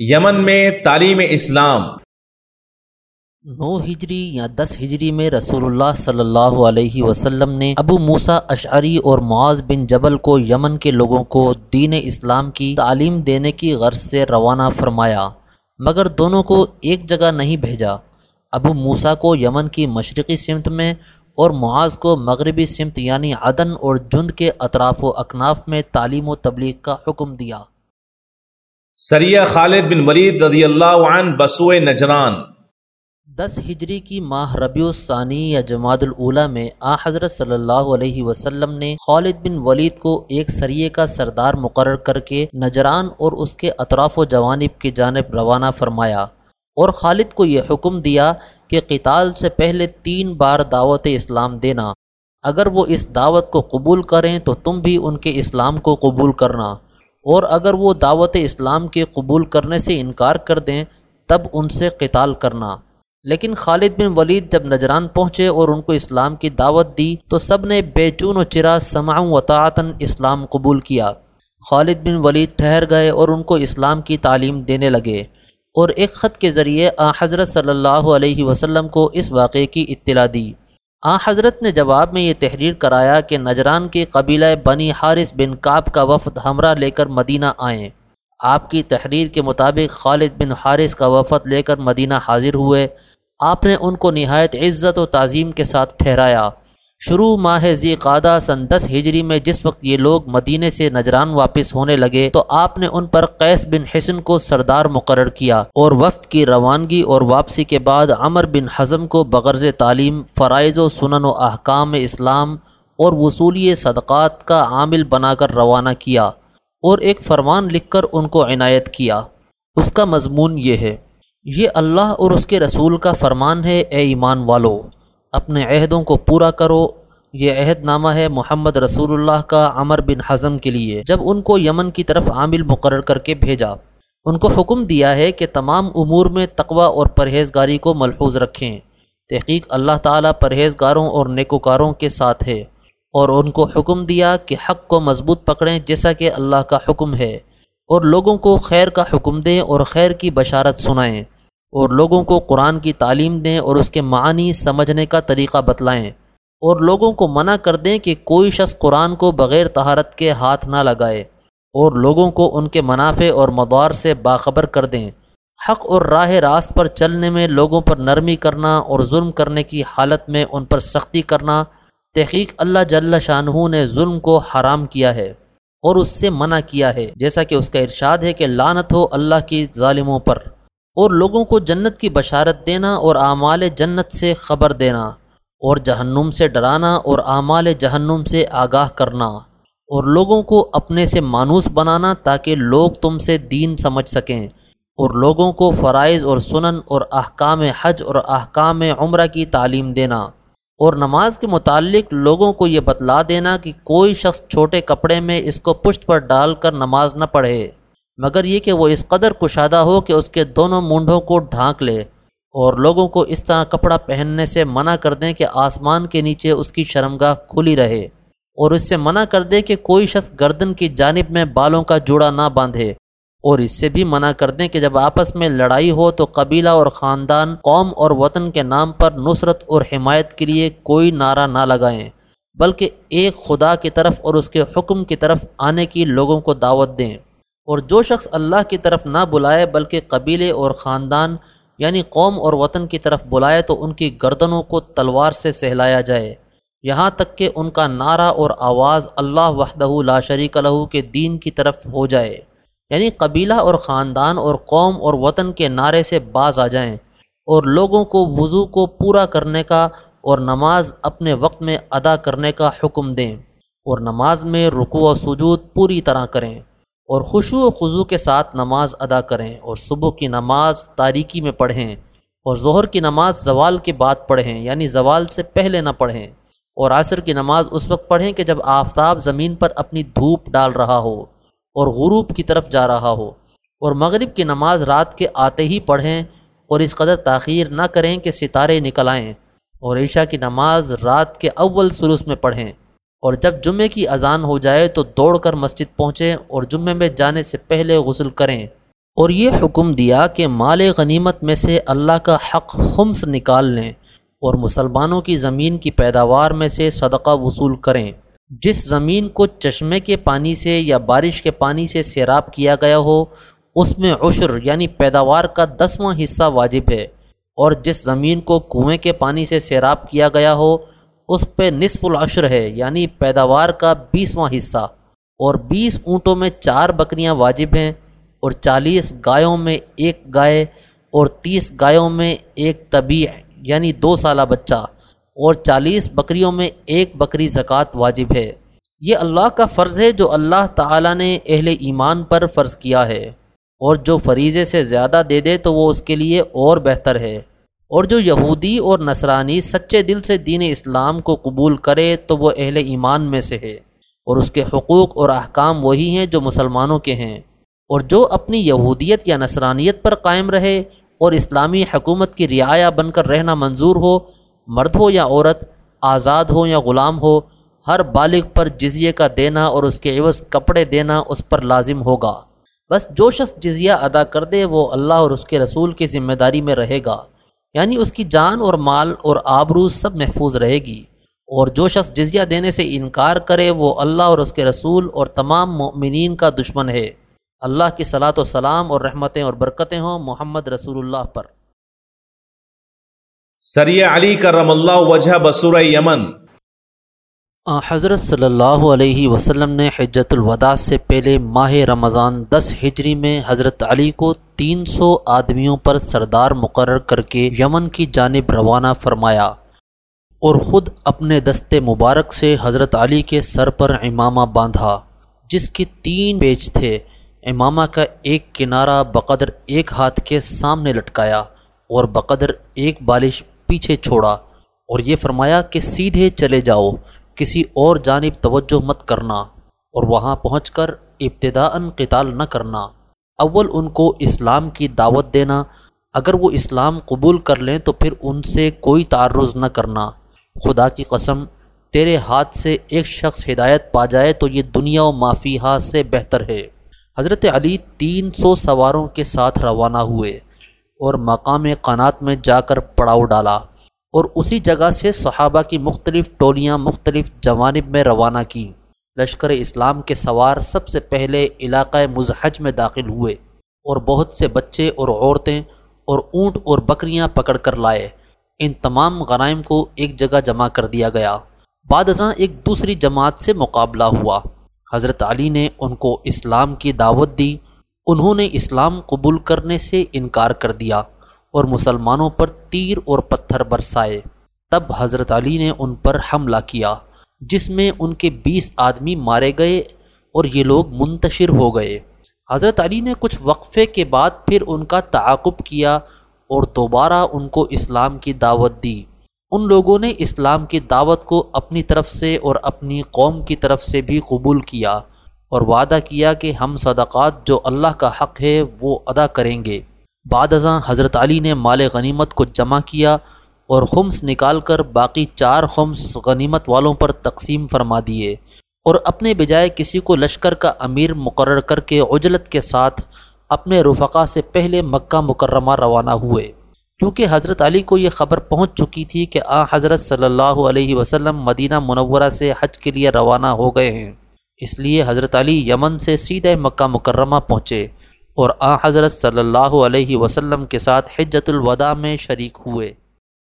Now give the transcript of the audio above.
یمن میں تعلیم اسلام۔ نو ہجری یا دس ہجری میں رسول اللہ صلی اللہ علیہ وسلم نے ابو موسا اشعری اور معاذ بن جبل کو یمن کے لوگوں کو دین اسلام کی تعلیم دینے کی غرض سے روانہ فرمایا، مگر دونوں کو ایک جگہ نہیں بھیجا۔ ابو موسا کو یمن کی مشرقی سمت میں اور معاذ کو مغربی سمت یعنی عدن اور جند کے اطراف و اکناف میں تعلیم و تبلیغ کا حکم دیا۔ سریہ خالد بن ولید رضی اللہ عنہ بسوئے نجران۔ دس ہجری کی ماہ ربیع الثانی یا جماعت الاولا میں آ حضرت صلی اللہ علیہ وسلم نے خالد بن ولید کو ایک سریے کا سردار مقرر کر کے نجران اور اس کے اطراف و جوانب کی جانب روانہ فرمایا اور خالد کو یہ حکم دیا کہ قتال سے پہلے تین بار دعوت اسلام دینا۔ اگر وہ اس دعوت کو قبول کریں تو تم بھی ان کے اسلام کو قبول کرنا۔ اور اگر وہ دعوت اسلام کے قبول کرنے سے انکار کر دیں، تب ان سے قتال کرنا۔ لیکن خالد بن ولید جب نجران پہنچے اور ان کو اسلام کی دعوت دی، تو سب نے بے چون و چرا سماع و تعطن اسلام قبول کیا۔ خالد بن ولید ٹھہر گئے اور ان کو اسلام کی تعلیم دینے لگے۔ اور ایک خط کے ذریعے آ حضرت صلی اللہ علیہ وسلم کو اس واقعے کی اطلاع دی۔ آ، حضرت نے جواب میں یہ تحریر کرایا کہ نجران کے قبیلہ بنی حارث بن کعب کا وفد ہمراہ لے کر مدینہ آئیں۔ آپ کی تحریر کے مطابق خالد بن حارث کا وفد لے کر مدینہ حاضر ہوئے۔ آپ نے ان کو نہایت عزت و تعظیم کے ساتھ ٹھہرایا۔ شروع ماہ ذی قادہ سن دس ہجری میں جس وقت یہ لوگ مدینے سے نجران واپس ہونے لگے تو آپ نے ان پر قیس بن حسن کو سردار مقرر کیا اور وفد کی روانگی اور واپسی کے بعد عمر بن حزم کو بغرض تعلیم، فرائض و سنن و احکام اسلام اور وصولی صدقات کا عامل بنا کر روانہ کیا اور ایک فرمان لکھ کر ان کو عنایت کیا۔ اس کا مضمون یہ ہے، یہ اللہ اور اس کے رسول کا فرمان ہے، اے ایمان والو۔ اپنے عہدوں کو پورا کرو۔ یہ عہد نامہ ہے محمد رسول اللہ کا عمر بن حزم کے لیے۔ جب ان کو یمن کی طرف عامل مقرر کر کے بھیجا، ان کو حکم دیا ہے کہ تمام امور میں تقوی اور پرہیزگاری کو ملحوظ رکھیں۔ تحقیق اللہ تعالیٰ پرہیزگاروں اور نیکوکاروں کے ساتھ ہے۔ اور ان کو حکم دیا کہ حق کو مضبوط پکڑیں جیسا کہ اللہ کا حکم ہے۔ اور لوگوں کو خیر کا حکم دیں اور خیر کی بشارت سنائیں۔ اور لوگوں کو قرآن کی تعلیم دیں اور اس کے معنی سمجھنے کا طریقہ بتلائیں اور لوگوں کو منع کر دیں کہ کوئی شخص قرآن کو بغیر تہارت کے ہاتھ نہ لگائے اور لوگوں کو ان کے منافع اور مدوار سے باخبر کر دیں۔ حق اور راہ راست پر چلنے میں لوگوں پر نرمی کرنا اور ظلم کرنے کی حالت میں ان پر سختی کرنا تحقیق اللہ جل شاہ نے ظلم کو حرام کیا ہے اور اس سے منع کیا ہے، جیسا کہ اس کا ارشاد ہے کہ لانت ہو اللہ کی ظالموں پر۔ اور لوگوں کو جنت کی بشارت دینا اور اعمال جنت سے خبر دینا اور جہنم سے ڈرانا اور اعمال جہنم سے آگاہ کرنا اور لوگوں کو اپنے سے مانوس بنانا تاکہ لوگ تم سے دین سمجھ سکیں اور لوگوں کو فرائض اور سنن اور احکام حج اور احکام عمرہ کی تعلیم دینا اور نماز کے متعلق لوگوں کو یہ بتلا دینا کہ کوئی شخص چھوٹے کپڑے میں اس کو پشت پر ڈال کر نماز نہ پڑھے۔ مگر یہ کہ وہ اس قدر کشادہ ہو کہ اس کے دونوں مونڈوں کو ڈھانک لے اور لوگوں کو اس طرح کپڑا پہننے سے منع کر دیں کہ آسمان کے نیچے اس کی شرمگاہ کھلی رہے اور اس سے منع کر دیں کہ کوئی شخص گردن کی جانب میں بالوں کا جوڑا نہ باندھے اور اس سے بھی منع کر دیں کہ جب آپس میں لڑائی ہو تو قبیلہ اور خاندان، قوم اور وطن کے نام پر نصرت اور حمایت کے لیے کوئی نعرہ نہ لگائیں، بلکہ ایک خدا کی طرف اور اس کے حکم کی طرف آنے کی لوگوں کو دعوت دیں۔ اور جو شخص اللہ کی طرف نہ بلائے بلکہ قبیلے اور خاندان یعنی قوم اور وطن کی طرف بلائے تو ان کی گردنوں کو تلوار سے سہلایا جائے۔ یہاں تک کہ ان کا نعرہ اور آواز اللہ وحدہ لا شریک لہو کے دین کی طرف ہو جائے۔ یعنی قبیلہ اور خاندان اور قوم اور وطن کے نعرے سے باز آ جائیں اور لوگوں کو وضو کو پورا کرنے کا اور نماز اپنے وقت میں ادا کرنے کا حکم دیں اور نماز میں رکوع و سجود پوری طرح کریں۔ اور خوشو و خضو کے ساتھ نماز ادا کریں اور صبح کی نماز تاریکی میں پڑھیں اور ظہر کی نماز زوال کے بعد پڑھیں یعنی زوال سے پہلے نہ پڑھیں۔ اور عصر کی نماز اس وقت پڑھیں کہ جب آفتاب زمین پر اپنی دھوپ ڈال رہا ہو اور غروب کی طرف جا رہا ہو۔ اور مغرب کی نماز رات کے آتے ہی پڑھیں اور اس قدر تاخیر نہ کریں کہ ستارے نکل آئیں۔ اور عشاء کی نماز رات کے اول سروس میں پڑھیں۔ اور جب جمعے کی اذان ہو جائے تو دوڑ کر مسجد پہنچیں اور جمعے میں جانے سے پہلے غسل کریں۔ اور یہ حکم دیا کہ مال غنیمت میں سے اللہ کا حق خمس نکال لیں اور مسلمانوں کی زمین کی پیداوار میں سے صدقہ وصول کریں۔ جس زمین کو چشمے کے پانی سے یا بارش کے پانی سے سیراب کیا گیا ہو، اس میں عشر یعنی پیداوار کا دسواں حصہ واجب ہے۔ اور جس زمین کو کنویں کے پانی سے سیراب کیا گیا ہو اس پہ نصف العشر ہے یعنی پیداوار کا بیسواں حصہ۔ اور بیس اونٹوں میں چار بکریاں واجب ہیں، اور چالیس گایوں میں ایک گائے، اور تیس گایوں میں ایک طبیع یعنی دو سالہ بچہ۔ اور چالیس بکریوں میں ایک بکری زکوٰۃ واجب ہے۔ یہ اللہ کا فرض ہے جو اللہ تعالیٰ نے اہل ایمان پر فرض کیا ہے۔ اور جو فریضے سے زیادہ دے دے تو وہ اس کے لیے اور بہتر ہے۔ اور جو یہودی اور نصرانی سچے دل سے دین اسلام کو قبول کرے تو وہ اہل ایمان میں سے ہے۔ اور اس کے حقوق اور احکام وہی ہیں جو مسلمانوں کے ہیں۔ اور جو اپنی یہودیت یا نصرانیت پر قائم رہے اور اسلامی حکومت کی رعایا بن کر رہنا منظور ہو، مرد ہو یا عورت، آزاد ہو یا غلام ہو، ہر بالغ پر جزیے کا دینا اور اس کے عوض کپڑے دینا اس پر لازم ہوگا۔ بس جو شخص جزیہ ادا کر دے وہ اللہ اور اس کے رسول کی ذمہ داری میں رہے گا۔ یعنی اس کی جان اور مال اور آبروز سب محفوظ رہے گی اور جو شخص جزیہ دینے سے انکار کرے وہ اللہ اور اس کے رسول اور تمام مؤمنین کا دشمن ہے۔ اللہ کی صلاۃ و سلام اور رحمتیں اور برکتیں ہوں محمد رسول اللہ پر۔ سریہ علی کرم اللہ وجہ بسور یمن۔ حضرت صلی اللہ علیہ وسلم نے حجت الوداع سے پہلے ماہ رمضان دس ہجری میں حضرت علی کو تین سو آدمیوں پر سردار مقرر کر کے یمن کی جانب روانہ فرمایا اور خود اپنے دست مبارک سے حضرت علی کے سر پر امامہ باندھا، جس کے تین پیچ تھے۔ امامہ کا ایک کنارہ بقدر ایک ہاتھ کے سامنے لٹکایا اور بقدر ایک بالش پیچھے چھوڑا اور یہ فرمایا کہ سیدھے چلے جاؤ، کسی اور جانب توجہ مت کرنا اور وہاں پہنچ کر ابتدا قتال نہ کرنا۔ اول ان کو اسلام کی دعوت دینا، اگر وہ اسلام قبول کر لیں تو پھر ان سے کوئی تعرض نہ کرنا۔ خدا کی قسم، تیرے ہاتھ سے ایک شخص ہدایت پا جائے تو یہ دنیا و معافی ہاتھ سے بہتر ہے۔ حضرت علی تین سو سواروں کے ساتھ روانہ ہوئے اور مقام قنات میں جا کر پڑاؤ ڈالا اور اسی جگہ سے صحابہ کی مختلف ٹولیاں، مختلف جوانب میں روانہ کیں۔ لشکر اسلام کے سوار سب سے پہلے علاقۂ مزحج میں داخل ہوئے اور بہت سے بچے اور عورتیں اور اونٹ اور بکریاں پکڑ کر لائے۔ ان تمام غنائم کو ایک جگہ جمع کر دیا گیا۔ بعد ازاں ایک دوسری جماعت سے مقابلہ ہوا۔ حضرت علی نے ان کو اسلام کی دعوت دی۔ انہوں نے اسلام قبول کرنے سے انکار کر دیا اور مسلمانوں پر تیر اور پتھر برسائے۔ تب حضرت علی نے ان پر حملہ کیا۔ جس میں ان کے بیس آدمی مارے گئے اور یہ لوگ منتشر ہو گئے۔ حضرت علی نے کچھ وقفے کے بعد پھر ان کا تعاقب کیا اور دوبارہ ان کو اسلام کی دعوت دی۔ ان لوگوں نے اسلام کی دعوت کو اپنی طرف سے اور اپنی قوم کی طرف سے بھی قبول کیا اور وعدہ کیا کہ ہم صدقات جو اللہ کا حق ہے وہ ادا کریں گے۔ بعد ازاں حضرت علی نے مال غنیمت کو جمع کیا اور خمس نکال کر باقی چار خمس غنیمت والوں پر تقسیم فرما دیے اور اپنے بجائے کسی کو لشکر کا امیر مقرر کر کے عجلت کے ساتھ اپنے رفقا سے پہلے مکہ مکرمہ روانہ ہوئے۔ کیونکہ حضرت علی کو یہ خبر پہنچ چکی تھی کہ آ حضرت صلی اللہ علیہ وسلم مدینہ منورہ سے حج کے لیے روانہ ہو گئے ہیں۔ اس لیے حضرت علی یمن سے سیدھے مکہ مکرمہ پہنچے اور آ حضرت صلی اللہ علیہ وسلم کے ساتھ حجت الوداع میں شریک ہوئے۔